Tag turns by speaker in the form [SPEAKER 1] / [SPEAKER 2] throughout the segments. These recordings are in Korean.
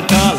[SPEAKER 1] का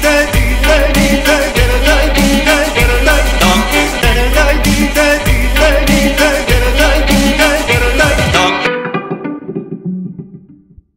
[SPEAKER 1] 때